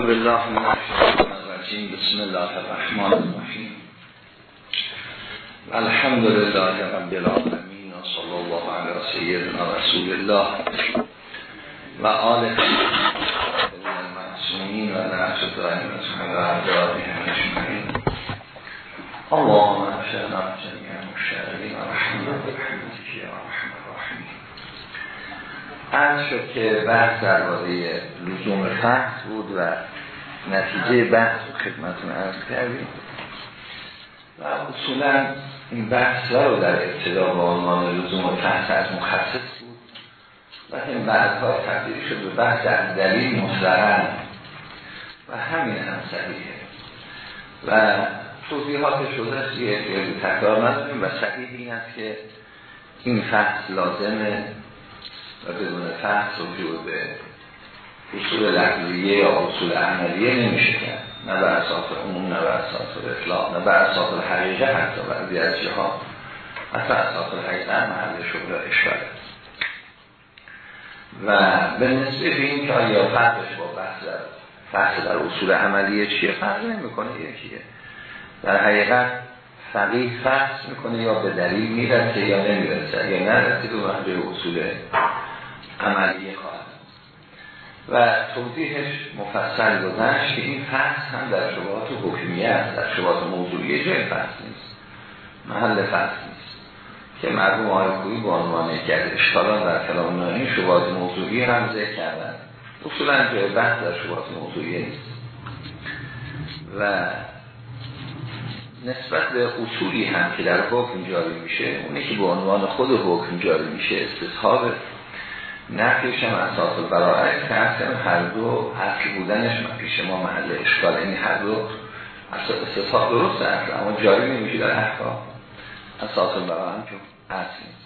بالله من الشيطان الرجيم. بسم الله الرحمن الرحيم. الحمد لله رب العالمين وصلى الله على سيدنا رسول الله. وعلى آله المعصومين ونعش الدائمة وعبدالهم أجمعين. اللهم اشهدنا جميعا مشاهدين ورحمة ورحمتك يا رحمة عرض شد که بحث درباره لزوم فحص بود و نتیجه بحث خدمتون عرض کردیم. و اصولا این بحث رو در ابتدا با عنوان لزوم فحص از مخصص بود و این بعدها تبدیل شد به بحث از دلیل مصدرن و همین هم صحیحه. و توضیحات شده یه تکرار نداریم و صحیح این است که این فحص لازمه و بدون فحص رجوع به اصول لحظیه یا اصول عملیه نمیشه کرد. نه بر اساس عموم نه بر اساس اطلاق نه بر اساس حقیقه حتی. بعضی از جاها حتی اساس حقیقه محل شغل اشاره و به نسبه به این که آیا فرقش با بحث در فحص در اصول عملیه چیه؟ فرق نمی‌کنه. یکیه. در حقیقت فقیه فحص می‌کنه یا به دلیل می‌رسه یا نمی‌رسه. یا نرسه به اصول عملیه خواهد و توضیحش مفصل گذشت که این فحص هم در شبهات حکمیه است در شبهات موضوعی جای فحص نیست محل فحص نیست. که مرحوم آقای با عنوان کرد اشکالان در کلام نانی شبهات موضوعی هم ذکر کردن. اصولا جای بحث در شبهات موضوعی نیست. و نسبت به اصولی هم که در حکم جاری میشه اونی که به عنوان خود حکم جاری میشه استصحاب نفیش هم اساس البراعه که هر دو اصل بودنش پیش ما محل اشکال. این هر دو استصحاب درست است اما جاری نمیشه در احکام. اساس البراعه هم که اصل نیست.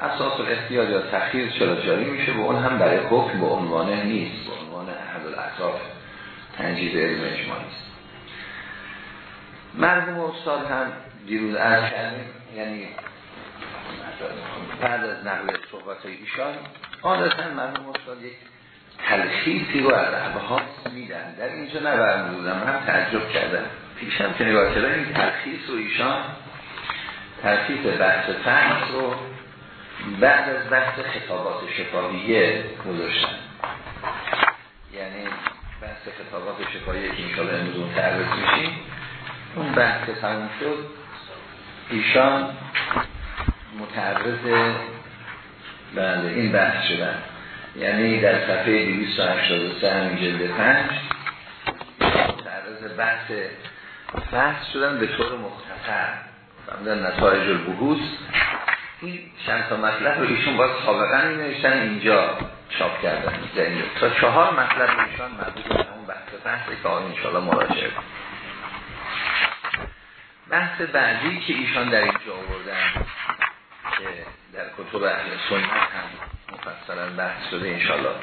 اساس الاحتیاج یا تخییر چرا جاری میشه؟ و اون هم برای حکم به عنوانه نیست به عنوان احد الاطراف تنجیز علم اجماعی است مرحوم استاد هم دیروز کردیم یعنی بعد از نقل صحبت ایشان عادتا مرحوم استاد یک تلخیصی رو از ابحاث میدن. در اینجا نبرمودم هم تعجب کردم. پیشم که نگاه کردم این تلخیص رو ایشان تلخیص بحث فحص رو بعد از بحث خطابات شفاهیه گذاشتن. یعنی بحث خطابات شفاهیه که اینشالا امروز تعرض میشیم اون بحث تموم شد. ایشان متعرض بله این بحث شدن یعنی در صفحه 283 همین جلد 5 متعرض بحث بحث شدن به طور مختصر. فهمدن نتایج البحوث. این چند تا مطلب رو ایشون باید سابقا نوشتن اینجا چاپ کردن. تا چهار مطلب ایشان مربوط به اون بحث بحث که انشاءالله مراجعه بحث بعدی که ایشان در اینجا آوردن کتب اهل سنت هم مفصلا بحث شده انشاءالله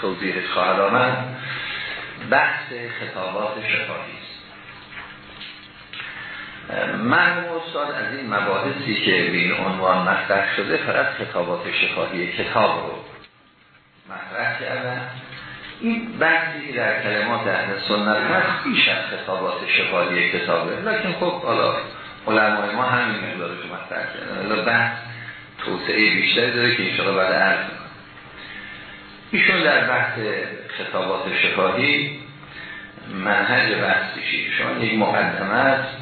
توضیحش خواهد آمد. بحث خطابات شفاهی است. من استاد از این مباحثی که به این عنوان مطرح شده فقط خطابات شفاهی کتاب رو مطرح کردن. این بحثی در کلمات اهل سنت هست بیش از خطابات شفاهی کتابه. لیکن خب حالا علمای ما همین مقدارش مطرح کردن. بحث توسعه بیشتری داره که انشاءالله بعد عرض ایشون در بحث خطابات شفاهی منهج بحثیشی شما یک مقدمه است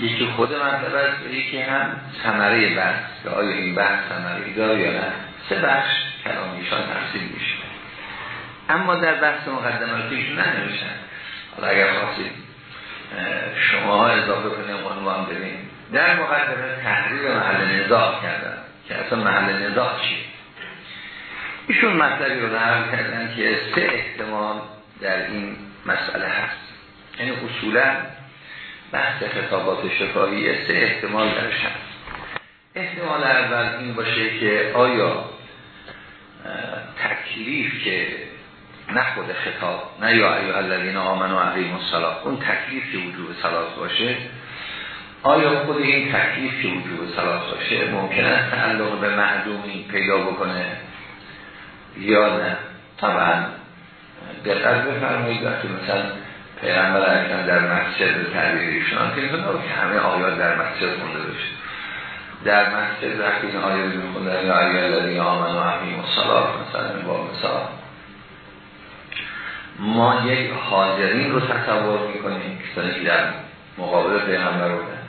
یکی خود مطلب است و یکی هم ثمره بحث. که آیا این بحث ثمره داره یا نه؟ سه بخش کلامیشان تفصیل میشه. اما در بحث ایشون ننوشتن. حالا اگر خواستید شما اضافه کنیم عنوان ببین در مقدمه تحریر محل نزاع کردن. که اصلا محل نزاع چیه؟ ایشون مطلبی رو نقل کردن که سه احتمال در این مسئله هست. یعنی اصولا بحث خطابات شفاهی سه احتمال درش هست. احتمال اول این باشه که آیا تکلیف که نه خود خطاب نه یا ایها الذین آمنوا و عقیموا الصلاة اون تکلیف که وجوب صلات باشه آیا خود این تکلیف که وجوب صلات باشه ممکن است تعلق به معدومی پیدا بکنه یا نه؟ طبعا دقت بفرمایید. وقتی مثلا پیغمبر اکرم در مسجد تعبیر ایشان که که همه آیات در مسجد خونده بشه. در مسجد وقتی این آیات میخونده یا ایال الذین آمنوا و الصلاة مثلا با مثال. ما یک حاضرین رو تصور می‌کنیم کسانی که در مقابل پیغمبر بودن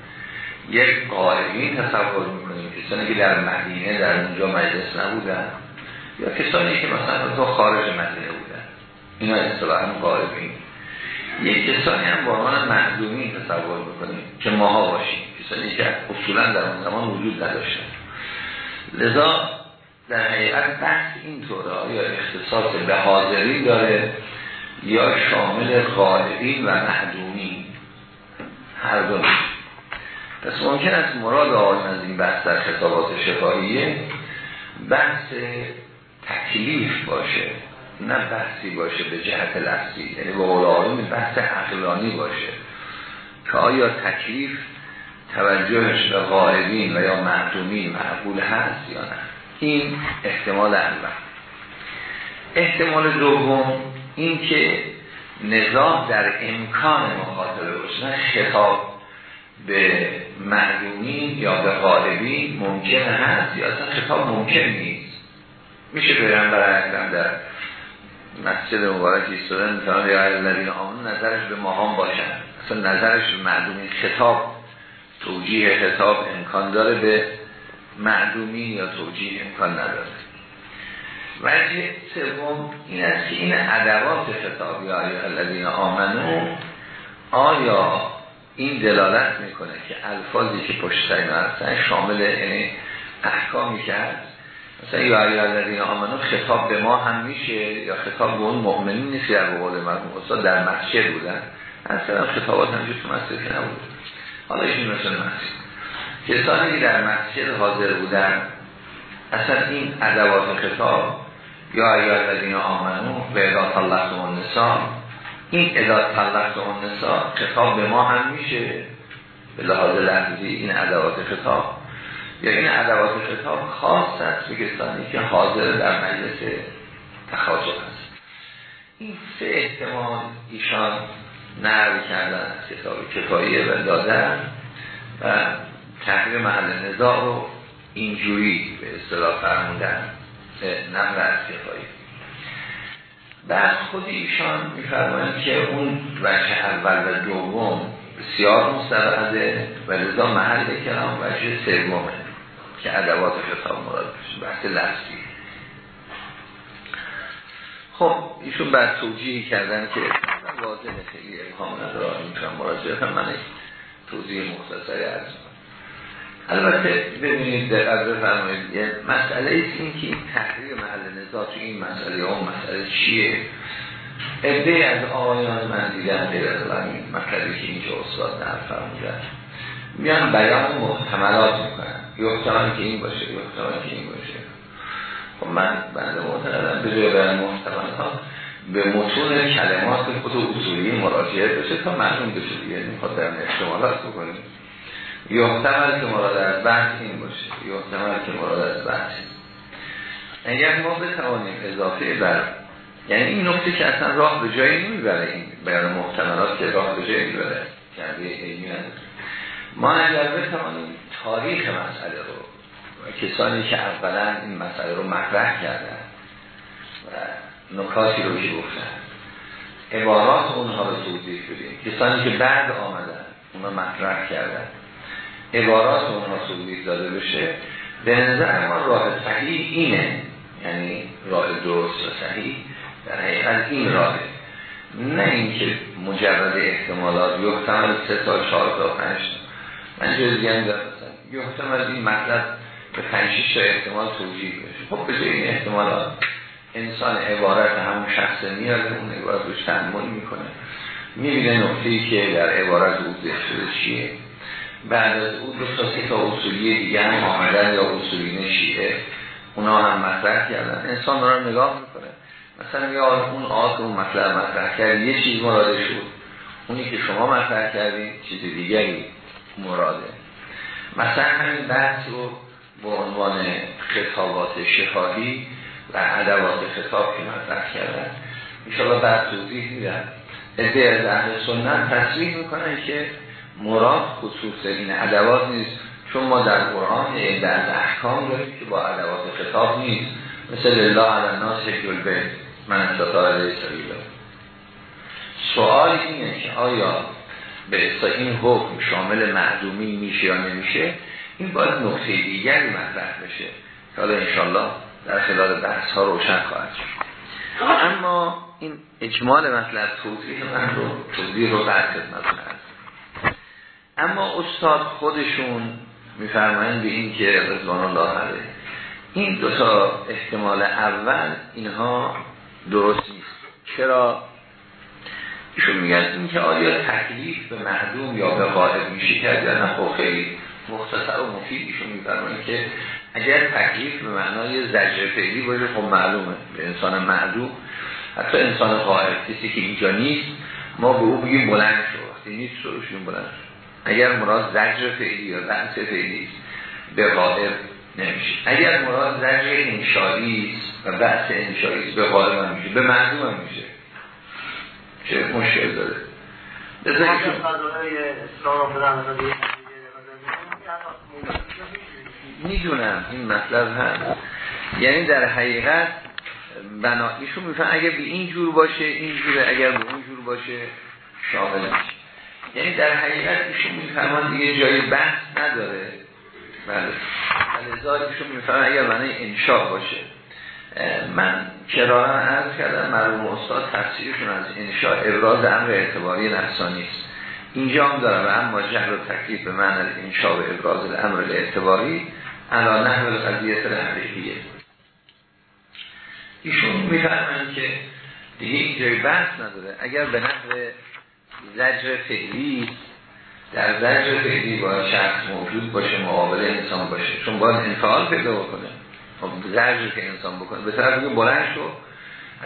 یک قائمین تصور می‌کنیم. کسانی که در مدینه در اونجا مجلس نبودن یا کسانی که مثلا تو خارج مدینه بودن. اینا اصطلاحا قائمین یک کسانی هم با عنوان معدومی تصور می‌کنیم که ماها باشیم. کسانی که اصولا در اون زمان وجود نداشتن. لذا در حقیقت بحث اینطوره یا اختصاص به حاضرین داره یا شامل غالبین و محدومی هر دو. پس ممکن است مراد آن از این بحث در خطابات شفاهیه بحث تکلیف باشه نه بحثی باشه به جهت لفظی. یعنی به قول بحث عقلانی باشه. که آیا تکلیف توجهش به غائبین و یا معدومین معقول هست یا نه؟ این احتمال اول. احتمال دوم این که نظام در امکان مخاطبه باشه نه خطاب به معلومین یا به غالبین ممکن هست یا اصلا خطاب ممکن نیست. میشه پیغمبر اکرم در مسجد مبارک ایستادن می‌تونن یا الذین آمن نظرش به ماهان باشن. اصلا نظرش به معلومین خطاب توجیه خطاب امکان داره به معلومین یا توجیه امکان نداره. وجه سوم این است که این ادوات خطاب یا الذین آمنو آیا این دلالت می‌کنه که الفاظی که پشت سر هستن شامل یعنی احکامی کرد مثلا یا علی الذین آمنو خطاب به ما هم میشه یا خطاب به اون مؤمنین نیست در قول مرحوم استاد در مسجد بودن. اصلا خطابات همجور تو مسجد که نبود. حالا این مثل مسجد. کسانی که در مسجد حاضر بودن اصلا این ادوات خطاب یا علی الذین آمنو به ادا طلقتم النساء این ادا طلقتم النساء خطاب به ما هم میشه. به لحاظ لحظی این ادوات خطاب. یا این ادوات خطاب خاص است به کسانی که حاضر در مجلس تخاطب هست. این سه احتمال ایشان نرد کردن از کتاب کفاییه و دادن و تحریر محل نزاع رو اینجوری به اصطلاح فرمودن. نمر از کفاییه بعد خود ایشان میفرمایند که اون وجه اول و دوم بسیار مستبعده و لذا محل کلام وجه سومه که ادوات خطاب مراد بشه بحث لفظی. خب ایشون بعد توجیه کردن که واضح خیلی ابهام نداره می‌تونم مراجعه من توضیح مختصری از البته ببینید دقت بفرمایید مسئله ایست این که این تحریر محل نزاع تو این مسئله اون مسئله چیه؟ عده از آقایان من دیدن غیر از این مطلبی که اینجا استاد در فرمودن میان بیان محتملات می‌کنن. یحتمل که این باشه یحتمل که این باشه. خب من بنده معتقدم به جای بیان محتملات به متون کلمات خود اصولی مراجعه بشه تا معلوم بشه یعنی می‌خواد در احتمالات بکنیم. یحتمل که مراد از بحث این باشه. یحتمل که مراد از بحث. اگر ما بتوانیم اضافه بر یعنی این نکته که اصلا راه به جایی نمی‌بره این بیان محتملات که راه به جایی می‌بره. کرده علمی ما اگر بتوانیم تاریخ مسئله رو کسانی که اولا این مسئله رو مطرح کردن و نکاتی رو که گفتن. عبارات اونها رو توضیح بدیم. کسانی که بعد آمدن اونها مطرح کردن. عبارات توضیح داده بشه. به نظر ما راه صحیح اینه. یعنی راه درست و صحیح. در حقیقت این راهه. نه اینکه مجرد احتمالات یحتمل سه تا چهار تا پنج من جز دیگه هم یحتمل این مطلب به پنج تا احتمال توجیه بشه. خب به این احتمالات انسان عبارت همون شخص میاد اون عبارت روش تحمل می‌کنه. می‌بینه نقطه‌ای که در عبارت او شده چیه. بعد از او دو تا تا اصولی دیگه هم آمدن یا اصولین شیعه اونا هم مطرح کردن. انسان رو نگاه می‌کنه. مثلا یا اون آت اون مطلب مطرح کرد یه چیز مراده شد. اونی که شما مطرح کردید چیز دیگری مراده. مثلا همین بحث رو به عنوان خطابات شفاهی و ادوات خطاب که مطرح کردن انشاءالله بعد توضیح میدن ادعای از اهل سنت تصریح می‌کنن که مراد خصوص این ادوات نیست چون ما در قرآن در احکام داریم که با ادوات خطاب نیست. مثل الله علی الناس حجل بیت من استطاع علیه سبیل سوال اینه که آیا به این حکم شامل معدومی میشه یا نمیشه؟ این باید نقطه دیگری مطرح بشه. که حالا انشالله در خلال بحث ها روشن خواهد شد. اما این اجمال مطلب توضیح من رو توضیح رو بعد خدمتتون اما استاد خودشون میفرمایند به این که رضوان الله علیه. این دو تا احتمال اول اینها درست نیست. چرا؟ ایشون میگن این که آیا تکلیف به معدوم یا به قائب میشه کرد یا نه؟ خب خیلی مختصر و مفید ایشون میفرمایند که اگر تکلیف به معنای زجر فعلی باشه خب معلومه. به انسان معدوم حتی انسان قائب کسی که اینجا نیست ما به او بگیم بلند شو. وقتی نیست بلند شو. اگر مراد زجر فعلی یا بحث فعلی به غائب نمیشه. اگر مراد زجر انشایی و بحث انشایی به غائب هم میشه به معدوم هم میشه. چه مشکل داره؟ می‌دونم این مطلب هست. یعنی در حقیقت بنا ایشون میفهم اگر به این جور باشه این جوره اگر به اون جور باشه شامل میشه یعنی در حقیقت ایشون میفرمان دیگه جای بحث نداره. بله. لذا ایشون میفرمان اگر معنی انشاء باشه. من کرارا عرض کردم مرحوم استاد تفسیرشون از انشاء ابراز امر اعتباری نفسانی است اینجا هم دارم و اما جهل و تکلیف به معنی انشاء و ابراز امر اعتباری علا نحو قضیه حقیقیه ایشون میفرمند که دیگه اینجای بحث نداره. اگر به نحو زجر فعلی در زجر فعلی باید شخص موجود باشه مقابل انسان باشه. چون باید انفعال پیدا بکنه. خب زجر که انسان بکنه. به طرف بگیم بلند شو.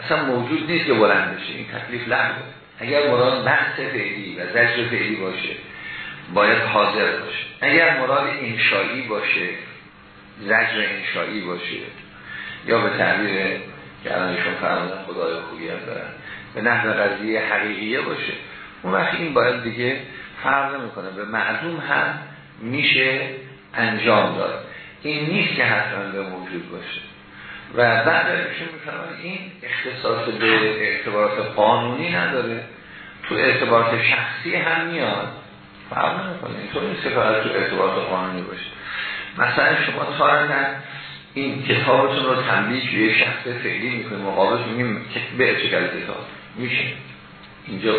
اصلا موجود نیست که بلند بشه. این تکلیف لحظه. اگر مراد بحث فعلی و زجر فعلی باشه باید حاضر باشه. اگر مراد انشایی باشه زجر انشایی باشه یا به تعبیر که الانشون فرمودن خدای خوبی هم دارن. به نحو قضیه حقیقیه باشه. اون وقت این باید دیگه فرق می‌کنه به معلوم هم میشه انجام داد. این نیست که حتما به موجود باشه. و بعد ایشون میفرمان این اختصاص به اعتبارات قانونی نداره تو اعتبارات شخصی هم میاد. فرق نمی‌کنه. اینطور نیست که تو اعتبارات قانونی باشه. مثلا شما تارن این کتابتون رو تنبیه به یک شخص فعلی می‌کنیم مقابلش میگیم به چه کتاب میشه. اینجا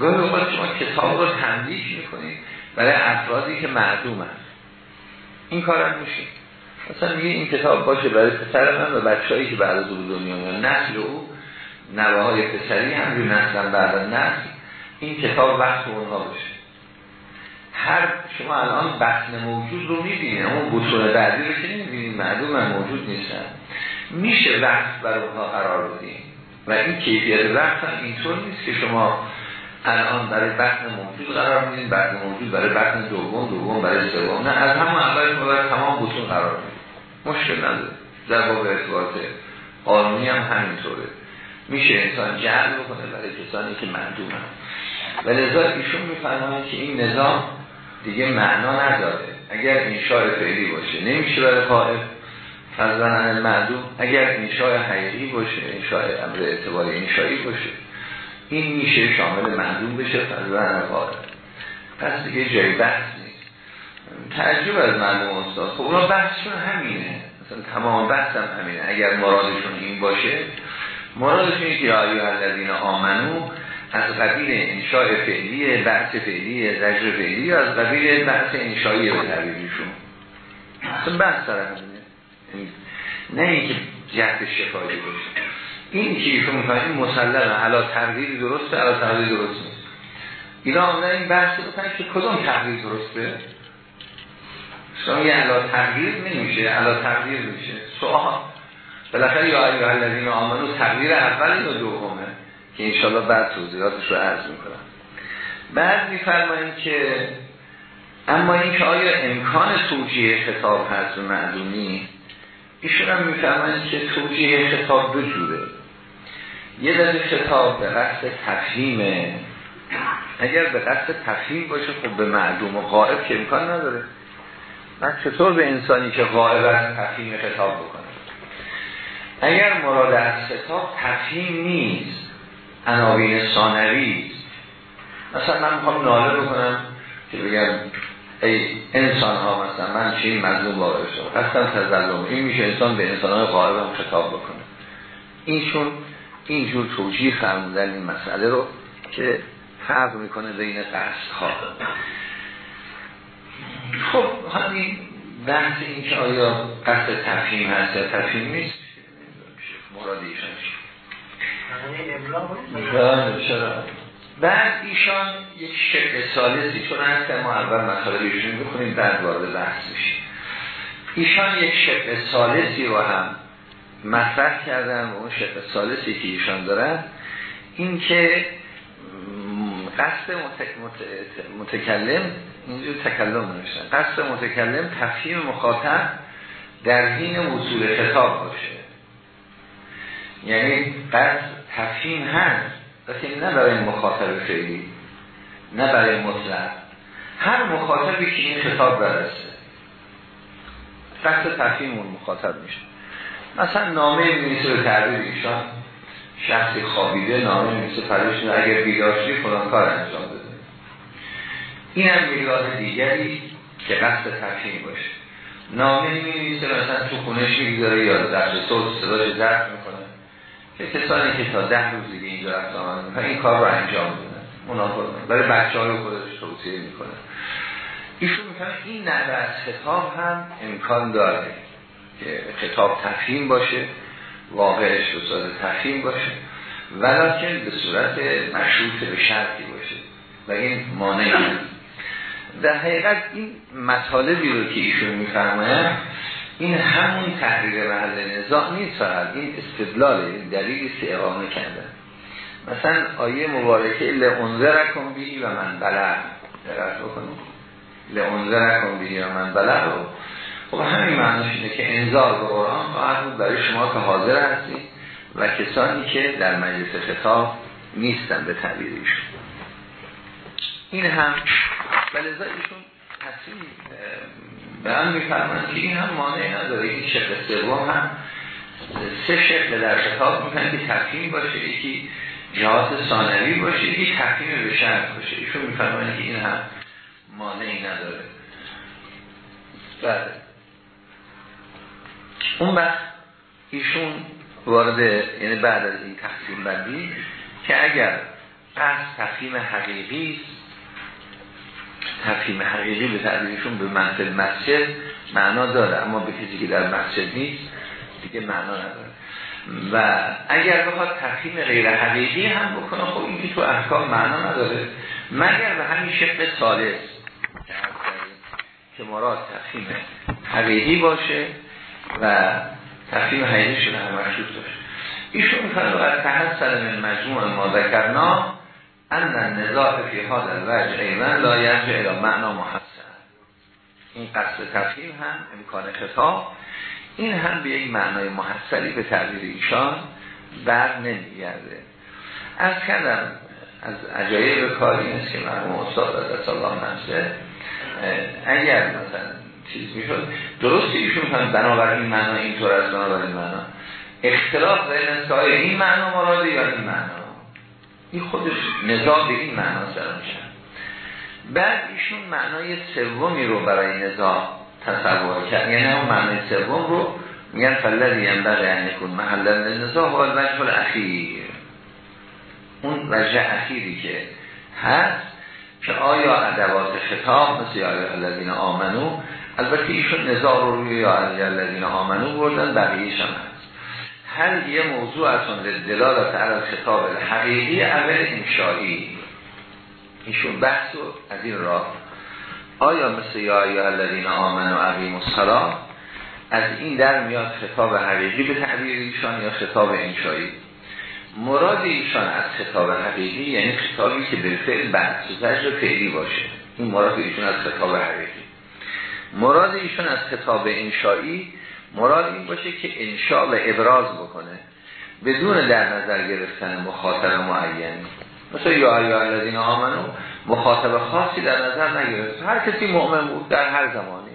گاهی اوقات شما کتاب رو تنبیه می‌کنید برای افرادی که معدوم هست این کار هم میشه مثلا میگه این کتاب باشه برای پسر من و بچه هایی که بعد از دنیا میان. نسل او نوه های پسری هم روی نسل بعد نسل. این کتاب وقت اونها باشه. هر شما الان بطن موجود رو می‌بینید. اما بطور بعدی رو که نمی‌بینید. معدوم هم موجود نیستن. میشه وقت برای اونها قرار بدیم و این کیفیت وقت هم اینطور نیست که شما الان برای بطن موجود قرار میدین بطن موجود برای بطن دوم دوم برای سوم. نه از همون اول برای تمام بطون قرار میدین مشکل نداره. در باب ارتباط قانونی هم همینطوره. میشه انسان جعل بکنه برای کسانی که مندوم هم و لذا ایشون میفرماید که این نظام دیگه معنا نداره. اگر انشاء فعلی باشه نمیشه برای قائب فضلن معدوم. اگر انشاء حقیقی باشه انشاء امر اعتباری انشایی باشه. این میشه شامل معدوم بشه فضلن قائب پس دیگه جای بحث نیست. تعجب از معلوم استاد. خب اونا بحثشون همینه. مثلا تمام بحث هم همینه. اگر مرادشون این باشه مرادشون اینه که آیوه الذین آمنو از قبیل انشاء فعلی بحث فعلی زجر فعلی از قبیل بحث انشایی به تعبیرشون اصلا بحث همینه. نه اینکه جهت شفایی باشه. این که ایشون می‌کنه مسلمه علا تغییری درسته علا تغییری درست نیست. اینا آمدن این بحث بکنن که کدوم تغییر درسته؟ شما یه علا تغییر نمیشه علا تغییر میشه. سوال بالاخره یا ایها الذین آمنو تغییر اول یا دومه؟ که انشالله بعد توضیحاتش رو عرض می‌کنم. بعد میفرماییم که اما این که آیا امکان توجیه خطاب هست و معلومی؟ ایشون هم میفرماییم که توجیه خطاب دو جوره. یه دفعه خطاب به قصد تفهیمه اگر به قصد تفهیم باشه خب به معلوم و غائب که امکان نداره. من چطور به انسانی که غائب از تفهیم خطاب بکنه؟ اگر مراد از خطاب تفهیم نیست عناوین ثانوی مثلا من می‌خوام ناله بکنم که بگم ای انسان ها مثلا من چی مظلوم واقع شد هستم تظلم. این میشه انسان به انسان های غایب هم خطاب بکنه. اینشون اینجور توجیه فرمودن این مسئله رو که فرق می‌کنه بین قصد ها خب همین بحث این که آیا قصد تفهیم هست یا تفهیم نیست مراد ایشان بعد ایشان یک شکل سالسی چون هست ما اول مطالب ایشون بکنیم بعد وارد بحث میشیم. ایشان یک شکل سالسی رو هم مطرح کردن و اون شکل سالسی که ایشان دارن. این که قصد متکلم اینجور تکلم نمیشن. قصد متکلم تفهیم مخاطب در حین وصول خطاب باشه. یعنی قصد تفهیم هست لیکن نه برای مخاطب فعلی نه برای مطلق. هر مخاطبی که این خطاب برسه قصد تفهیم اون مخاطب میشه. مثلا نامه میمیسه به تعبیر ایشان. شخصی خوابیده نامه میمیسه پریشون اگر بیداشتی فلان کار انجام بده. این هم یک دیگری که قصد تفهیم باشه. نامه میمیسه مثلا تو خونش می‌گذاره یا در صوت صداش زرد می‌کنه. که کسانی که تا ده روز دیگه اینجا رفت آمد این کار رو انجام میدن منافق. برای بچه های خودش توصیه می‌کنه. ایشون می‌کنه این نحوه از هم امکان داره. که خطاب تفهیم باشه واقعش به صورت تفهیم باشه ولیکن به صورت مشروط به شرطی باشه. و این مانعی در حقیقت این مطالبی رو که ایشون میفرماید این همون تحریر محل نزاع نیست فقط. این استدلال دلیلی سی اقامه کردن. مثلا آیه مبارکه لعنذرکم بیهی و من بلغ. دقت بکنید. لعنذرکم بیهی و من بلغ. رو خب همین معنیش اینه که انذار به قرآن بود. برای شما که حاضر هستی و کسانی که در مجلس خطاب نیستن به تعبیر ایشون. این هم بلزا ایشون تصمیم بیان میفرمند که این هم مانع نداره. این شکل سوم هم سه شکل در خطاب می‌کنن که تفهیم باشه یکی جهات ثانوی باشه یکی تفهیم به شرط باشه. ایشون میفرمایند که این هم مانعی نداره. بله. اون وقت ایشون وارد یعنی بعد از این تقسیم بندی که اگر از تفهیم حقیقی تفهیم حقیقی به تعبیرشون به منزل مسجد معنا داره اما به کسی که در مسجد نیست دیگه معنا نداره. و اگر بخواد تفهیم غیر حقیقی هم بکنه خب این که تو احکام معنا نداره. مگر به همین شکل سالس که مراد تفهیم حقیقی باشه و تفهیم حقیقی شده هم مشروط باشه ایشون میفرد از تحصل من مجموع ما ذکرنا ان النزاع فی هذا الوجه ایمن لا یرجع الى معنا محسن. این قصد تفهیم هم امکان خطاب این هم به یک معنای محسنی به تعبیر ایشان بر نمیگرده. از کردم از عجایب کاری نیست که مرموم استاد از الله نفسه اگر مثلا چیز می‌شد. درست ایشون هم بنابراین معنا اینطور از بنابراین معنا. اختلاف بین این معنا مراده یا این معنا. این خودش نزاع به این معنا سر میشه بعد ایشون معنای سومی رو برای نزاع تصور کرد. یعنی اون معنای سوم رو میگن فلذی ينبغي ان يكون محل النزاع و الوجه الاخیر. اون وجه اخیری که هست که آیا ادوات خطاب مثل یا الذین آمنو البته ایشون نزاع رو روی یا الذین آمنو بردن بقیهش هم هست. هر یه موضوع از اون دلالت علی خطاب حقیقی اول انشایی ایشون بحث از این راه آیا مثل یا ایها الذین آمنوا و عقیم الصلاه از این در میاد خطاب حقیقی به تعبیر ایشان یا خطاب انشایی مراد ایشان از خطاب حقیقی یعنی خطابی که به فعل بحث و فعلی باشه. این مراد ایشون از خطاب حقیقی. مراد ایشون از خطاب انشایی مراد این باشه که انشاء و ابراز بکنه. بدون در نظر گرفتن مخاطب معینی. مثل یا یا الذین آمنو مخاطب خاصی در نظر نگرفت. هر کسی مؤمن بود در هر زمانی.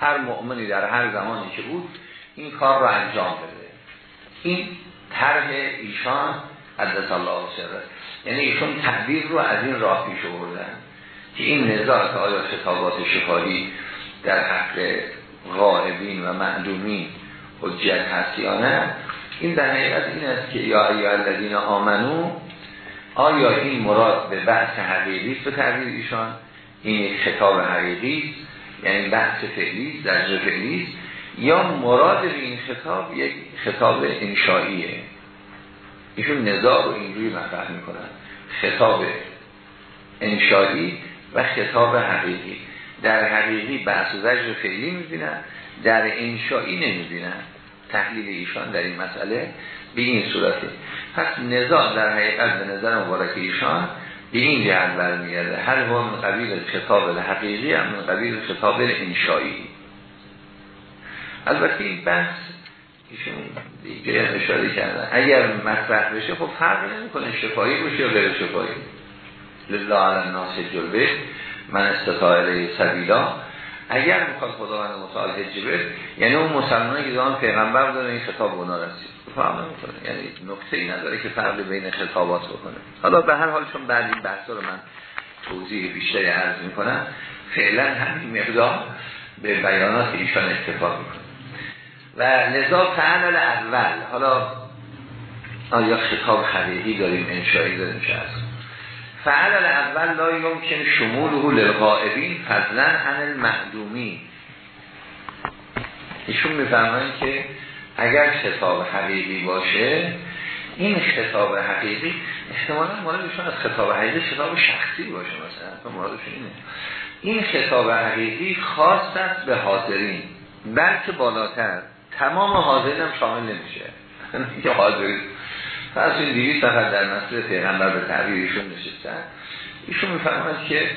هر مؤمنی در هر زمانی که بود این کار را انجام بده. این طرح ایشان حدث الله سره یعنی ایشون تعبیر رو از این راه پیش بردن که این نظارت آیا خطابات شفاهی در حق غائبین و معدومین حجت هست یا نه؟ این در حقیقت این است که یا ایها الذین آمنو آیا این مراد به بحث حقیقی است به تعبیر ایشان؟ این خطاب حقیقی یعنی بحث فعلی در فعلی یا مراد به این خطاب یک خطاب انشائیه. ایشون نزاع رو اینجوری مطرح می‌کنن. خطاب انشایی و خطاب حقیقی. در حقیقی بحث و زجر فعلی می‌بینن در انشایی نمی‌بینن. تحلیل ایشان در این مسئله به این صورته. پس نزاع در حقیقت به نظر مبارک ایشان به این جهت برمیگرده. هر من قبیل خطاب حقیقی هم من قبیل خطاب انشایی البته این بحث ایشون دیگه اشاره کردن. اگر مطرح بشه خب فرق نمی‌کنه شفایی باشه یا غیر شفایی لله علی الناس جلوه. من استطاعه سبیلا. اگر می‌خواد خداوند متعال حجبه یعنی اون مسلمانی که دارن پیغمبر داره این خطاب اونا رسید. فهم یعنی نکته ای نداره که فرق بین خطابات بکنه. حالا به هر حال چون بعد این بحث رو من توضیح بیشتری عرض می‌کنم فعلا همین مقدار به بیانات ایشان اتفاق می‌کنه. و لذا فعل اول حالا آیا خطاب حقیقی داریم؟ انشایی داریم چه هست فعل اول لا یمکن شموله للغائبین فضلا عن المعدومی ایشون میفرمایند که اگر خطاب حقیقی باشه این خطاب حقیقی احتمالا مورد از خطاب حقیقی خطاب شخصی باشه مثلا مرادشون اینه. این خطاب حقیقی خاص است به حاضرین بلکه بالاتر. تمام حاضرین هم شامل نمیشه. که حاضرین پس این دیویست نفر در مسئله پیغمبر به تعبیرشون نشستن. ایشون که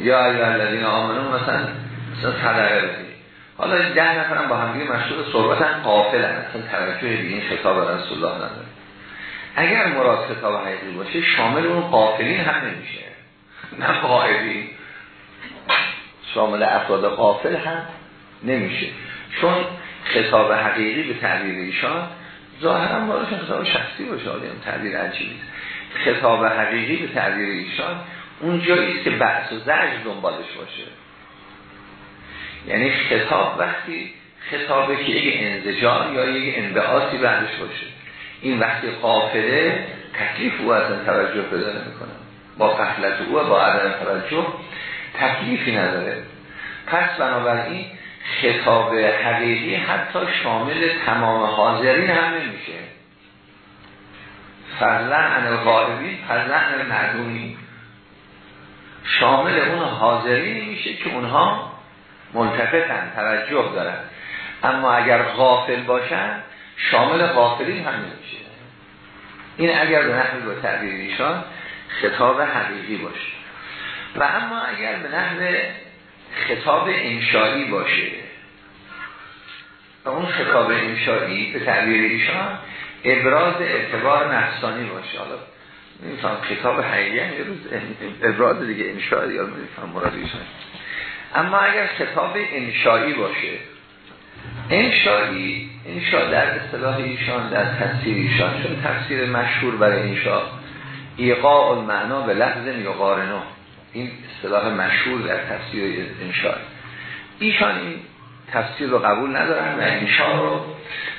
یا ایها الذین آمنو مثلا مثلا صدقه بدید حالا ده نفرم با هم دیگه مشهور صحبتن قافل هم مثلا توجه به این خطاب رسول الله نداره. اگر مراد خطاب حقیقی باشه شامل اون قافلین هم نمیشه. نه قائبین شامل افراد قافل هم نمیشه. چون خطاب حقیقی به تعبیر ایشان ظاهرا مرادشون خطاب شخصی باشه حالا تعبیر عجیبی خطاب حقیقی به تعبیر ایشان اون جایی که بحث و زرج دنبالش باشه. یعنی خطاب وقتی خطابه که یک انزجار یا یک انبعاثی بعدش باشه. این وقتی قافله تکلیف او اصلا توجه پیدا نمی‌کنه با فخلت او و با عدم توجه تکلیفی نداره. پس بنابراین خطاب حقیقی حتی شامل تمام حاضرین هم نمیشه. فضلا عن الغائبین فضلا شامل اون حاضرین میشه که اونها ملتفتن توجه دارن. اما اگر غافل باشن شامل غافلین هم نمیشه. این اگر به نحوی با تعبیر ایشان خطاب حقیقی باشه. و اما اگر به نحو خطاب انشایی باشه. اون خطاب انشایی به تعبیر ایشان ابراز اعتبار نفسانی باشه. حالا نمیفهم خطاب حقیقی یه روز ابراز دیگه انشایی یا نمیفهم مراد ایشان. اما اگر خطاب انشایی باشه انشایی انشا در اصطلاح ایشان در تفسیر ایشان چون تفسیر مشهور برای انشا ایقاع المعنا به لفظ یقارنو. این اصطلاح مشهور در تفسیر انشاء. ایشان این تفسیر رو قبول ندارن و انشاء رو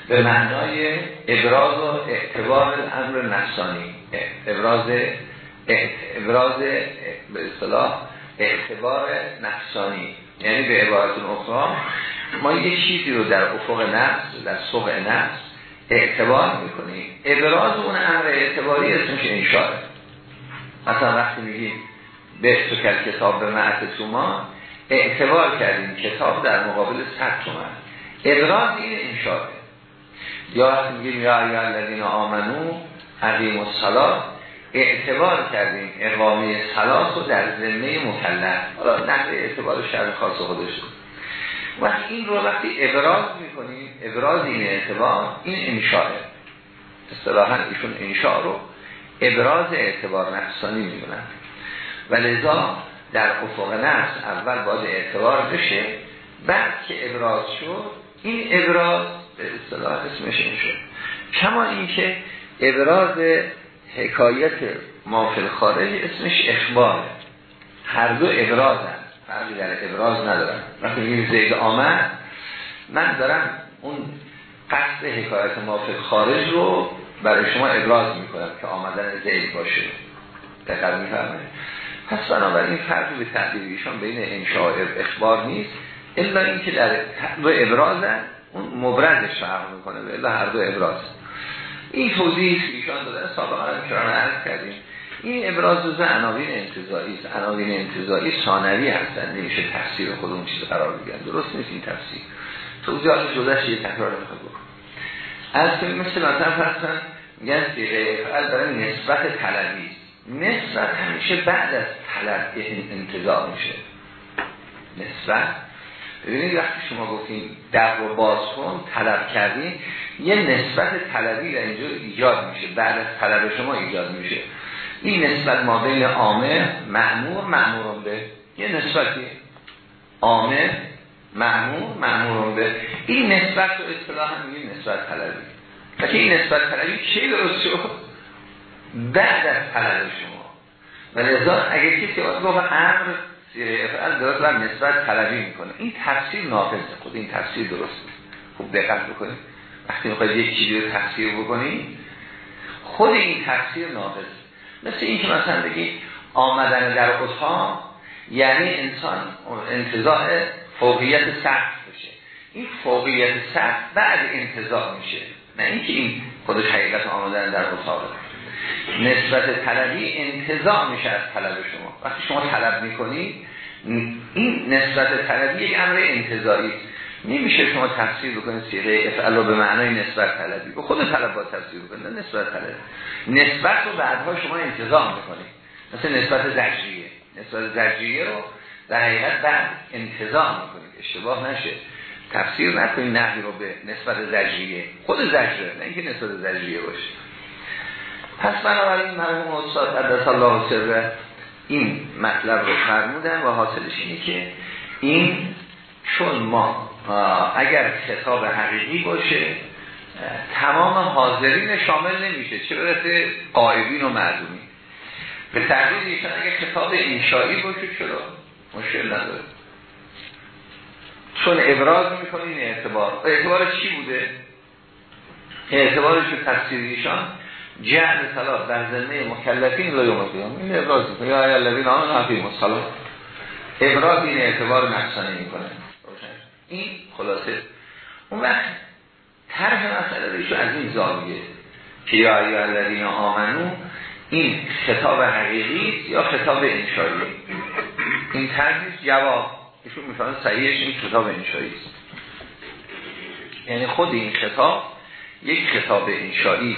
به معنای ابراز و اعتبار امر نفسانی ابراز ابراز به اصطلاح اعتبار نفسانی. یعنی به عبارت اخرى ما یه چیزی رو در افق نفس در صبح نفس اعتبار می‌کنیم. ابراز اون امر اعتباری اسمش انشاء. مثلا وقتی میگیم به کل کتاب به معت ما اعتبار کردیم کتاب در مقابل صد تومن. ابراز این انشاءه یا میگیم یا الذین آمنو عقیم الصلاه اعتبار کردیم اقامه صلات رو در ذمه مکلف. حالا نحوه اعتبار شرع خاص خودش. وقتی این رو وقتی ابراز می‌کنیم ابراز این اعتبار این انشاءه اصطلاحا ایشون انشاء رو ابراز اعتبار نفسانی می‌دونن. و لذا در افق نفس اول باید اعتبار بشه. بعد که ابراز شد این ابراز به اصطلاح اسمش این شد. کما اینکه ابراز حکایت مافل خارج اسمش اخباره هر دو ابراز هست. فرقی در ابراز ندارم وقتی میگیم زید آمد من دارم اون قصد حکایت مافل خارج رو برای شما ابراز می‌کنم که آمدن زید باشه. دقیق میفرمایید. پس بنابراین فرقی به تعبیر ایشان بین انشاء اخبار نیست الا اینکه در دو ابراز اون مبرزش فرق می‌کنه الا هر دو ابراز. این توضیحی که ایشان دادن سابقا هم کران عرض کردیم. این ابراز روز عناوین انتظاری است عناوین انتظاری ثانوی هستن نمیشه تفسیر خود اون چیز قرار بگیرن. درست نیست این تفسیر. توضیحات جداش یه تکرار می‌خواد بکن از که مثل مثلا فرضاً میگن افعال برای نسبت طلبی. نسبت همیشه بعد از طلب انتظار میشه. نسبت. ببینید وقتی شما گفتیم در رو باز کن طلب کردین یه نسبت طلبی در اینجا ایجاد میشه. بعد از طلب شما ایجاد میشه. این نسبت ما بین عامه معمور معمورون به یه نسبتی. عامه معمور معمورون به این نسبت رو اصطلاح هم میگیم نسبت طلبی. که این نسبت طلبی چه درست شد. بعد از طلب شما. و لذا اگر کسی باید گفت امر سیره افعال درست و نسبت طلبی می‌کنه. این تفسیر ناقصه خود این تفسیر درست خوب دقت بکنید. وقتی می‌خواید یک چیزی رو تفسیر بکنید خود این تفسیر ناقص مثل این که مثلا بگید آمدن در اتاق یعنی انسان انتظار فوقیت سخت بشه این فوقیت سخت بعد انتظار میشه. نه اینکه این خودش حقیقت آمدن در اتاق. نسبت طلبی انتظار میشه از طلب شما. وقتی شما طلب می‌کنید این نسبت طلبی یک امر انتظاری. نمیشه شما تفسیر بکنید سیغه افعال به معنای نسبت طلبی. به خود طلب با تفسیر بکنید نسبت طلبی نسبت رو بعدها شما انتظار می‌کنید. مثل نسبت زجریه. نسبت زجریه رو در حقیقت بعد انتظار می‌کنید. اشتباه نشه. تفسیر نکنید نحوی رو به نسبت زجریه. خود زجره نه اینکه نسبت زجریه باشه. پس بنابراین مرحوم استاد قدس الله سره این مطلب رو فرمودن و حاصلش اینه که این چون ما اگر کتاب حقیقی باشه تمام حاضرین شامل نمیشه چه برسه قائبین و معدومی به تحلیل ایشان اگر کتاب انشایی باشه چرا؟ مشکل نداره. چون ابراز می‌کنین اعتبار. اعتبار چی بوده؟ اعتبارش به تفسیر ایشان جعل صلات در ذمه مکلفین لا یوم قیام این ابراز یا الذین آمنوا اقیموا الصلاه ابراز این اعتبار نفسانه می‌کنه. این خلاصه. اون وقت طرح مسئله رو از این زاویه که یا یا الذین آمنو این خطاب حقیقی یا خطاب انشایی؟ این طرح جواب. ایشون می‌فهمه صحیحش این خطاب انشایی است. یعنی خود این خطاب یک خطاب انشایی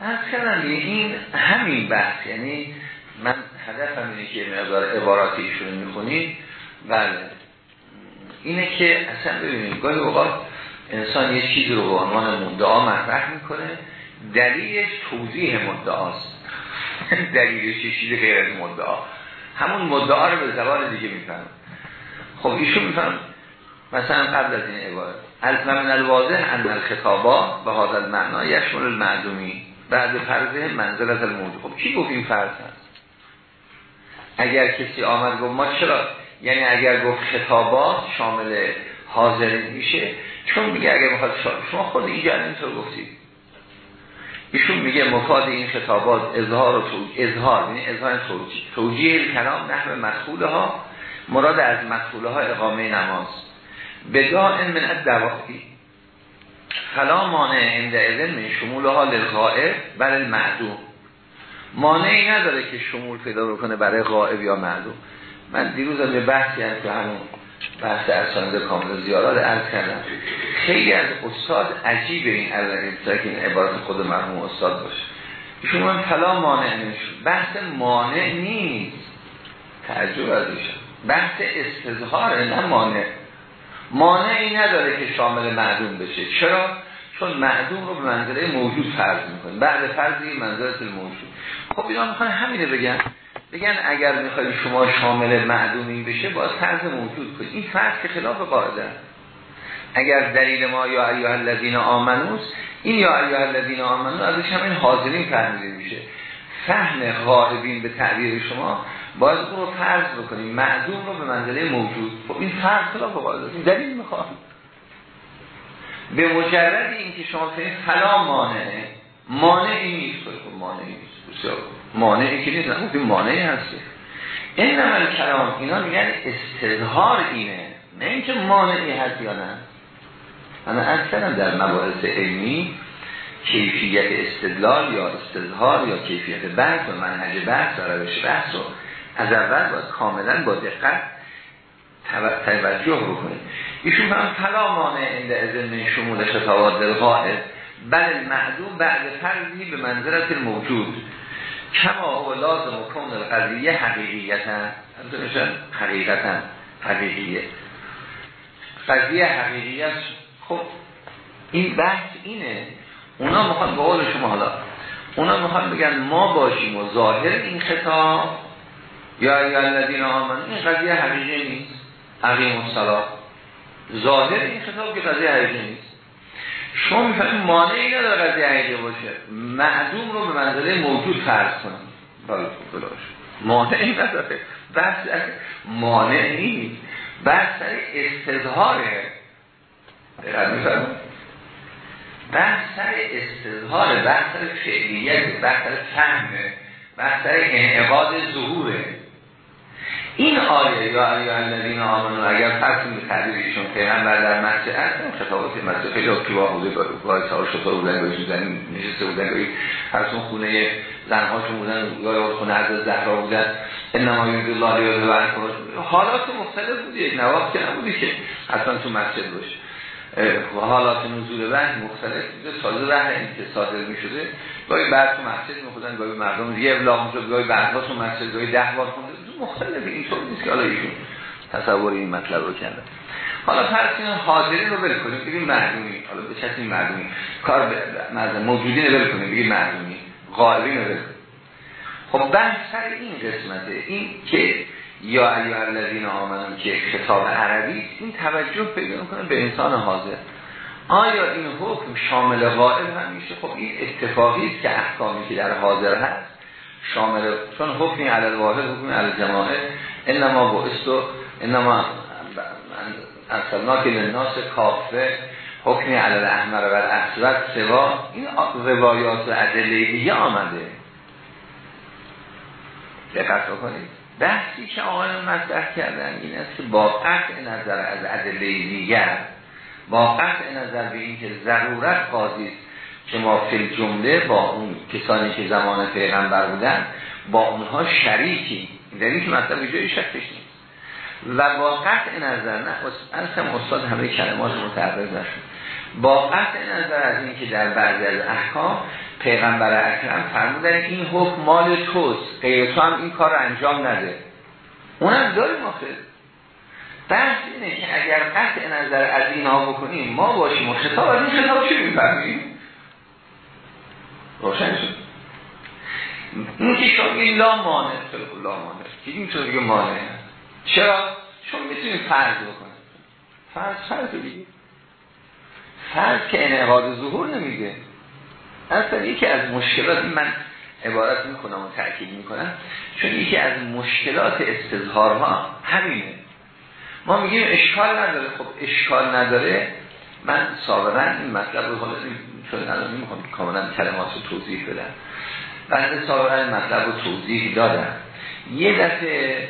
از کردم این همین بحث یعنی من هدفم اینه که مقدار عباراتی ایشون می‌خونید بله اینه که اصلا ببینید گاهی اوقات انسان یه چیزی رو به عنوان مدعا مطرح می‌کنه دلیلش توضیح مدعاست. دلیلش یه چیزی غیر از مدعا. همون مدعا رو به زبان دیگه میفهم خب ایشون میفهم مثلا قبل از این عبارت. من الواضح ان الخطابا به هذا المعنا یشمل المعدومی. بعد فرضه منزلت الموجود. خب کی گفت این فرض هست؟ اگر کسی آمد گفت ما چرا؟ یعنی اگر گفت خطابات شامل حاضر میشه. چون میگه اگر می‌خواد شما خود ایجاد اینطور گفتید. ایشون میگه مفاد این خطابات اظهار و توجیه اظهار یعنی اظهار توجیه توجیه کلام نحو مسئوله ها مراد از مسئوله ها اقامه نماز. به دائم من دواقی فلا مانع عند اذن من شمول حال الغائب برای معدوم. مانعی نداره که شمول پیدا بکنه برای غائب یا معدوم. من دیروز از بحثی هم که همون بحث ارسانده کامل زیارات عرض کردم. خیلی از استاد عجیب این که این عبارت خود مرحوم استاد باشه. ایشون من فلا مانع نمیشون بحث مانع نیست. تعجب از ایشون. بحث استظهار نه مانع. مانعی نداره که شامل معدوم بشه. چرا؟ چون معدوم رو به منظره موجود فرض می‌کنه بعد فرضی منظره موجود. خب اینا می‌خوان همینه بگن. بگن اگر میخوایی شما شامل معدومی بشه باز فرض موجود کنید این فرض که خلاف قاعده اگر دلیل ما یا ایها الذین آمنوس این یا ایها الذین آمنو ازش هم این حاضرین فهمیده میشه. فهم غائبین به تعبیر شما باید اون رو فرض بکنیم. معدوم رو به منزله موجود. خب این فرض خلاف قاعده این دلیل می‌خواد به مجرد اینکه شما کنید فلا مانعه مانعی نیست. خب مانعی نیست. مانعی که نیست. نگفتیم مانعی هستی این نمال کلام. اینا میگن استظهار اینه. نه اینکه مانعی هست یا نه. انا اصلا در مباحث علمی کیفیت استدلال یا استظهار یا کیفیت بحث و منهج بحث و روش بحث رو از اول باید کاملا با دقت توجه بکنید ایشون هم فلا مانع عند ازن شمول خطابات دلغائب بل المعدوم بعد فرضی به منظرت موجود. کما هو لازم و کن القضیه حقیقیتا. حقیقتا حقیقیه. قضیه حقیقیت خب این بحث اینه اونا می‌خوان به قول شما حالا اونا می‌خوان بگن ما باشیم و ظاهر این خطاب. یا الذین آمنوا این قضیه حقیقی نیست. عقیم الصلاه ظاهر این خطاب که قضیه حقیقی نیست. شما می‌فهمید مانعی نداره قضیه حقیقی باشه. معدوم رو به منزله موجود فرض کنیم بلاش مانعی نداره. بحث مانع نیست. بحث استظهاره بحث سر استظهار بحث سر فعلیت بحث سر فهمه بحث سر انعقاد ظهوره این آیه یا ایها الذین آمنو اگر فرض به تعبیرشون پیغمبر در مسجد اصلا خطابات مسجد خیلی کیوا بوده گاهی سوار شطور بودن گاهی زن نشسته بودن گاهی فرسون خونه زنهاشون بودن گاهی خونه از زهرا بودن انما یرید الله یذ حالات مختلف بودی یک نواخت که نبودی که اصلا تو مسجد باشه. و حالات نزول وحی مختلف بوده تازه وحی این که صادر می شده گاهی بعد تو مسجد می خودن گاهی مردم یه ابلاغ شد گاهی بعدها تو مسجد گاهی ده بار خونده مختلف اینطور نیست که حالا ایشون تصور این مطلب رو کرده حالا فرض کنیم حاضرین رو بل کنیم بگیم معلومی حالا به چطور معلومی کار به موجودین رو بل کنیم بگیم معلومی غائبین رو کنیم. خب بحث سر این قسمته. این که یا ایها الذین آمنون که خطاب عربی این توجه پیدا می‌کنه به انسان حاضر. آیا این حکم شامل غائب هم میشه خب این اتفاقی است که احکامی که در حاضر هست شامل چون حکمی علی واحد حکمی علی جماعه انما بعثت انما ارسلنا که للناس کافه حکمی علی الاحمر و الاسود سوا. این روایات و ادله دیگه آمده. دقت بکنید. بحثی که آقایان مطرح کردن این است که با قطع نظر از ادله دیگر با قطع نظر به این که ضرورت قاضی که ما فی جمله با اون کسانی که زمان پیغمبر بودن با اونها شریکی در این که مطلب جای شکش نیست. و با قطع نظر نه اصلا استاد همه کلمات متعرض نشد. با قطع نظر از این که در بعضی از احکام پیغمبر اکرم فرمودن این حکم مال توست غیر تو هم این کار رو انجام نده. اونم داریم آخه بحث اینه که اگر قطع نظر از اینها بکنیم ما باشیم و خطاب از این خطاب چی می‌فهمیم؟ روشن شد. این که شما لا مانه لا مانه که این طور دیگه مانه چرا؟ چون می‌تونیم فرض بکنیم. فرض فرض بگیم. فرض که انعقاد ظهور نمیگه اصلا یکی از مشکلات من عبارت می‌کنم و تأکید می‌کنم چون یکی از مشکلات استظهارها همینه. ما میگیم اشکال نداره. خب اشکال نداره. من سابقا این مطلب رو حالا چون الان نمی‌خوام کاملا کلمات رو توضیح بدم. بعد سابقا این مطلب رو توضیح دادم. یه دفعه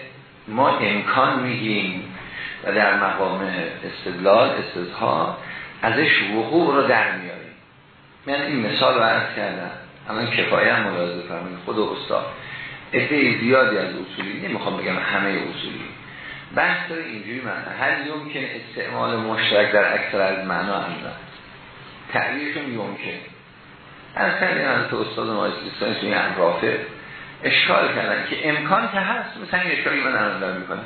ما امکان میگیم و در مقام استدلال استظهار ازش وقوع رو در میاریم من این مثال رو عرض کردم. اما کفایه هم ملاحظه فرمایید خود استاد. عده زیادی از اصولی نمی‌خوام بگم همه اصولی. بحث داره اینجوری من هر یمکن استعمال مشترک در اکثر از معنا امزن تعبیرشون یمکن. از کردیم از تو استاد نایسیستانی توی رافع اشکال کردن که امکان که هست مثلا این اشکالی من انظر می‌کنم.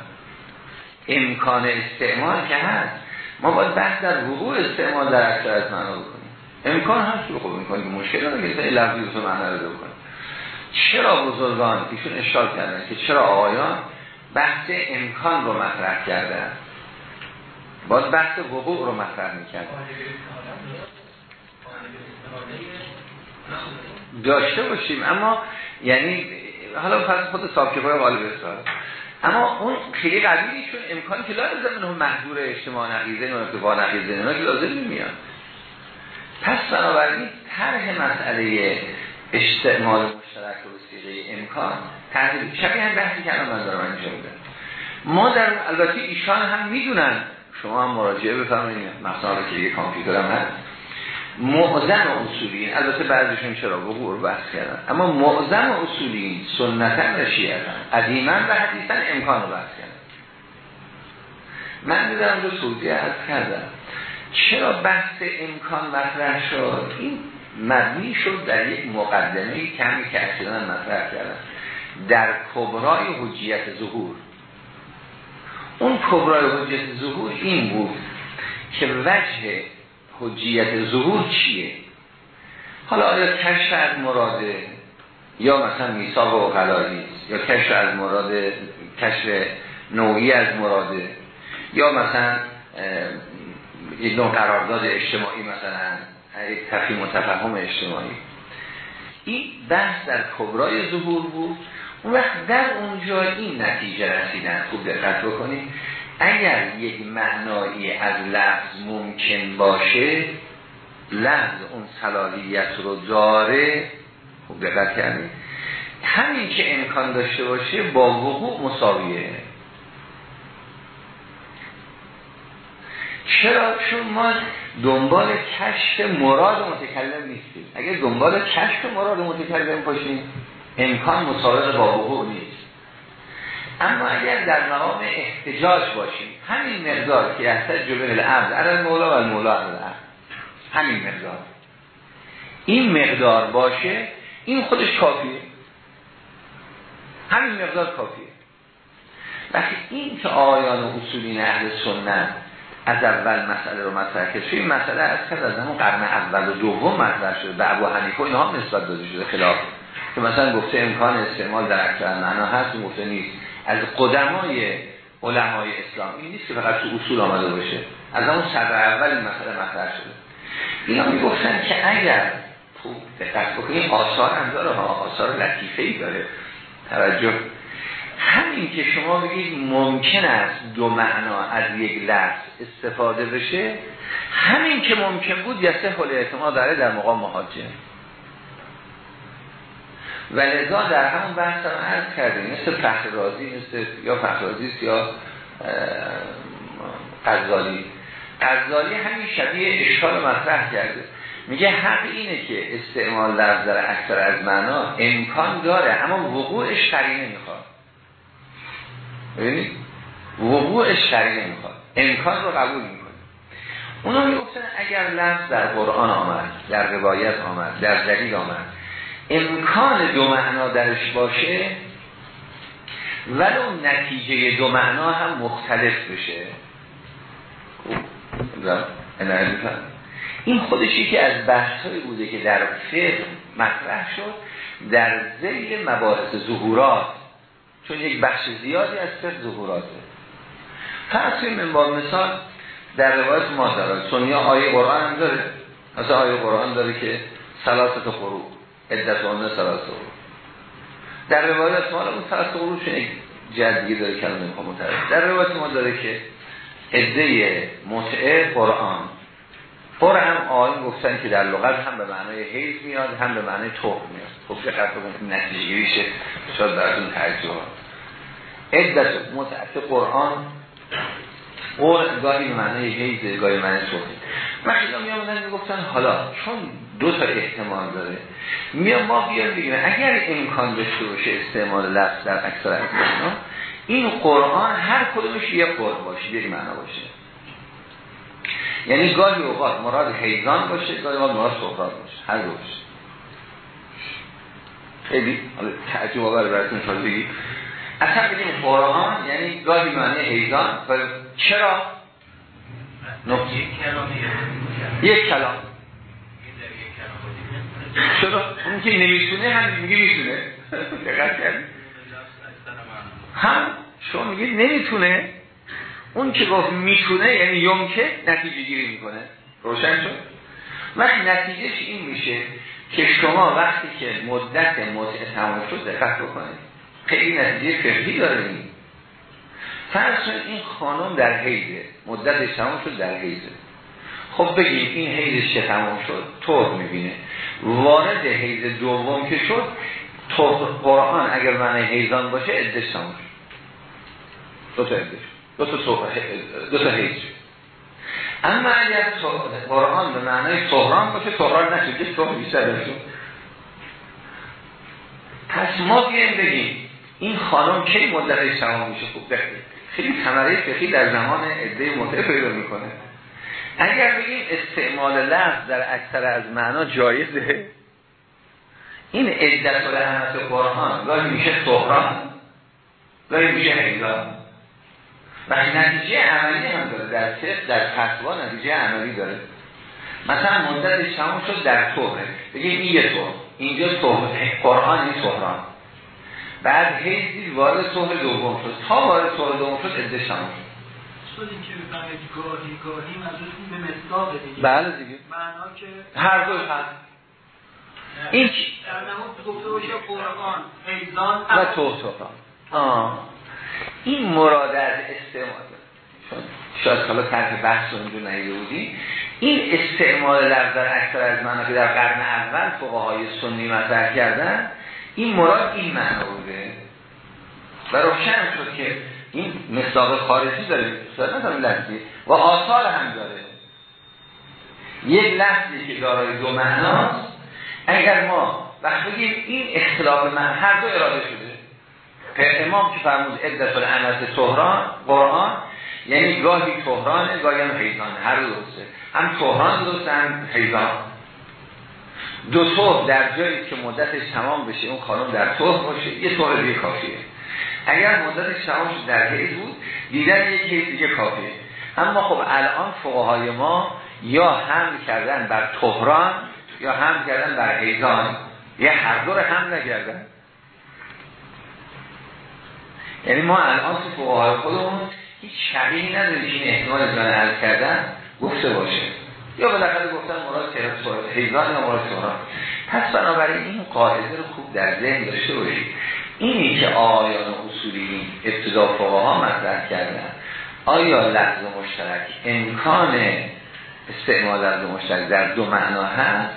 امکان استعمال که هست. ما باید بحث در وقوع استعمال در اکثر از معنا امکان هست رو خوب می‌کنیم که مشکل داره که لفظی رو معنا رو بکنیم چرا بزرگان ایشون اشکال کردن که چرا آقایان بحث امکان رو مطرح کردن؟ باز بحث وقوع رو مطرح می‌کرد داشته باشیم اما یعنی حالا فرض خود صاحب غالب اصرار اما اون خیلی قوی چون امکانی که لازم هم محضور اجتماع نقیزه و ارتفاع نقیزه که لازم نمیاد پس بنابراین طرح مسئله استعمال مشترک و سیغه امکان تحریف شبیه هم بحثی که الان من دارم انجام ما در البته ایشان هم می‌دونن. شما هم مراجعه بفرمایید. مثلا که یه کامپیوتر هم هست. معظم اصولین البته بعضیشون چرا رو بحث کردن. اما معظم اصولین سنتا و شیعتن قدیما و حدیثا امکان رو بحث کردن. من دیدم رو سعودی از کردم. چرا بحث امکان مطرح شد؟ این مبنی شد در یک مقدمه کمی که اصلا مطرح کردن در کبرای حجیت ظهور. اون کبرای حجیت ظهور این بود که وجه حجیت ظهور چیه؟ حالا آیا کشف از مراده یا مثلا میثاق و یا کشف از مراد کشف نوعی از مراده یا مثلا یک نوع قرارداد اجتماعی مثلا یک تفهیم و تفهم اجتماعی. این بحث در کبرای ظهور بود. اون وقت در اونجا این نتیجه رسیدن. خوب دقت بکنید. اگر یک معنایی از لفظ ممکن باشه لفظ اون صلاحیت رو داره خوب دقت کردید. همین که امکان داشته باشه با وقوع مساویه. چرا؟ چون ما دنبال کشف مراد متکلم نیستیم. اگر دنبال کشف مراد متکلم باشیم امکان مسابقه با وقوع نیست. اما اگر در مقام احتجاج باشیم همین مقدار که احتج به العبد علی مولا و المولا همین مقدار. این مقدار باشه این خودش کافیه. همین مقدار کافیه. وقتی این که آیان و اصولین اهل سنت از اول مسئله رو مطرح کرد. این مسئله از کرد از همون قرن اول و دوم مطرح شده. به ابو حنیفه اینها نسبت داده شده خلاف. که مثلا گفته امکان استعمال در اکثر معنا هست گفته نیست. از قدمای علمای اسلام این نیست که فقط تو اصول آمده باشه. از همون صدر اول این مسئله مطرح شده. اینا می‌گفتن که اگر خوب دقت بکنید آثار هم داره ها. آثار لطیفه ای داره. توجه همین که شما بگید ممکن است دو معنا از یک لفظ استفاده بشه همین که ممکن بود یسه حل اعتماد داره در مقام محاجه و لذا در همون بحث هم عرض کردیم مثل فخر رازی مثل یا فخر یا قضالی قضالی همین شبیه اشکال مطرح کرده. میگه حق اینه که استعمال لفظ در اکثر از معنا امکان داره اما وقوعش قرینه می‌خواد. ببینید وقوعش قرینه می‌خواد امکان رو قبول می‌کنه اونا می‌گفتن اگر لفظ در قرآن آمد در روایت آمد در دلیل آمد امکان دو معنا درش باشه ولو نتیجه دو معنا هم مختلف بشه. این خودشی که از بحث بوده که در فقه مطرح شد در زیل مباحث ظهورات. چون یک بخش زیادی از فقه ظهوراته. پس این با مثال در روایت ما داره سنیا آیه قرآن هم داره. مثلا آیه قرآن داره که سلاست خروب عدت آنه سلاست خروب در روایت ما اون سلاست خروب چون یک جدگی داره کلمه نمی‌خوام در روایت ما داره که عده متعه قرآن. پر هم آیین گفتن که در لغت هم به معنای حیث میاد هم به معنای توق میاد. خب دقت بکنید نتیجه گیریشه شاید براتون ترجمه عدت متعه قرآن. قول گاهی به معنای حیث گاهی معنی توق وقتی می آمدن می‌گفتن حالا چون دو تا احتمال داره میام ما بیان بگیم اگر امکان داشته باشه استعمال لفظ در اکثر این قرآن هر کدومش یه قرآن باشه یک معنا باشه. یعنی گاهی اوقات مراد حیزان باشه گاهی اوقات مراد سهران باشه. هر روز خیلی تعجب آور براتون شاید بگید اصلا بگیم قرآن یعنی گاهی معنی حیزان و چرا؟ نقطه. یک کلام چرا اون که نمی‌تونه هم میگه می‌تونه دقت کردی؟ هم شما میگید نمی‌تونه. اون که گفت می‌تونه یعنی یمکه نتیجه گیری می‌کنه. روشن شد؟ وقتی نتیجهش این میشه که شما وقتی که مدت مدت تمام شد دقت بکنید. خیلی نتیجه فقهی داره این. فرض این خانم در حیزه مدتش تمام شد در حیزه خب بگیم این حیزش که تمام شد طور می‌بینه. وارد حیز دوم که شد قرآن اگر معنی حیزان باشه ادش تمام شد. دو تا دو تا حیز اما اگر قرآن به معنی سهران باشه سهران نشد که سهر بیشتر پس ما بیایم بگیم این خانم کی مدتش تمام میشه؟ خوب بخید خیلی ثمره فقهی در زمان عده متعه پیدا می‌کنه. اگر بگیم استعمال لفظ در اکثر از معنا جایزه این عدت و رحمت قرآن گاهی میشه سهران گاهی میشه حیزان و نتیجه عملی هم داره. در صرف در فتوا نتیجه عملی داره. مثلا مدتش تموم شد در طوره. بگیم این یه طور. اینجا قرآن این سهران بعد هیچی وارد صبح دوم شد. تا وارد صبح دوم شد ادش تمام شد. بله دیگه. هر دو هست این در نماز گفته باشه قرآن. ایزان و توسطان آه. این مراد از استعمال. شاید حالا طرف بحث اونجور نیده بودی. این استعمال لفظ در اکثر از معنا که در قرن اول فقهای سنی مطرح کردن این مراد این معنا بوده. و روشن شد که این مصداق خارجی داره. نه لفظی. و آثار هم داره. یک لفظی که دارای دو معناست. اگر ما وقت بگیم این اختلاف من هر دو اراده شده. که امام که فرمود عدت الانس تهران قرآن یعنی گاهی تهرانه گاهی هم حیزانه هر درسته هم تهران درسته هم حیزان دو طور در جایی که مدتش تمام بشه اون خانم در طور باشه یه طور دیگه کافیه. اگر مدتش تمام شد در حیض بود دیدن حیض دیگه کافیه. اما خب الان فقهای ما یا هم کردن بر تهران یا هم کردن بر حیزان یه هر دور هم نکردن. یعنی ما الان تو فقهای خودمون هیچ شبیهی نداریم. این احتمال زن کردن گفته باشه. یا بالاخره گفتن مراد حیوان یا مراد سهران پس بنابراین این قاعده رو خوب در ذهن داشته باشید. اینی که آیان اصولی ابتدا ها مطرح کردن آیا لفظ مشترک امکان استعمال لفظ مشترک در دو معنا هست؟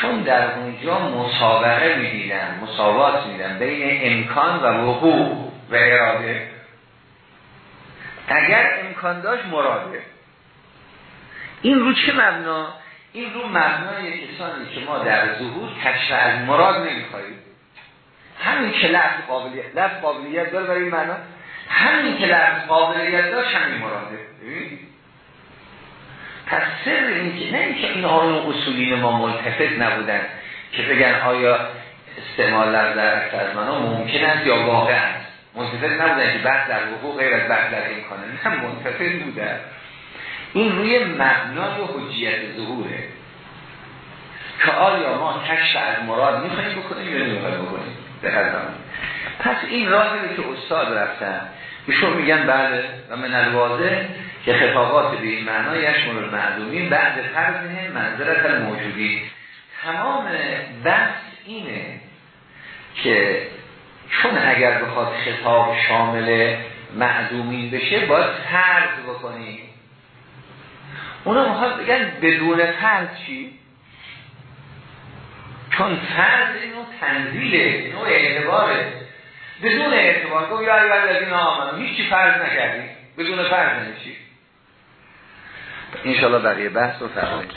چون در اونجا مسابقه می‌دیدن مساوات میدن بین امکان و وقوع. و اراده اگر امکان داشت مراده این رو چه مبنا؟ این رو مبنای کسانی که ما در ظهور کشف از مراد نمی‌خواهیم. همین که لفظ قابلیت لفظ قابلیت داره برای این معنا همین که لفظ قابلیت داشت همین مراده. پس سر این که نه اینکه این آقایون اصولین ما ملتفت نبودن که بگن آیا استعمال لفظ در اکثر ممکن است یا واقع ملتفت نبودن که بحث در وقوع غیر از بحث در امکانه نه ملتفت بودن. این روی مبنای حجیت ظهوره. که آیا ما کشف از مراد میخواییم بکنیم یا نمیخواییم بکنیم؟ به پس این راهی که استاد رفتن ایشون میگن بله و من الواضح که خطابات به این معنا یشمل المعدومین بعد فرضه منظرت الموجودی تمام بحث اینه که چون اگر بخواد خطاب شامل معدومین بشه باید فرض بکنیم اونا می‌خواد بگن بدون فرض چی؟ چون فرض اینو تنزیله نوع اعتباره. بدون اعتبار گفت یا ایوال این آمنو هیچی فرض نکردی. بدون فرض نشی انشاءالله بقیه بحث رو فرمایید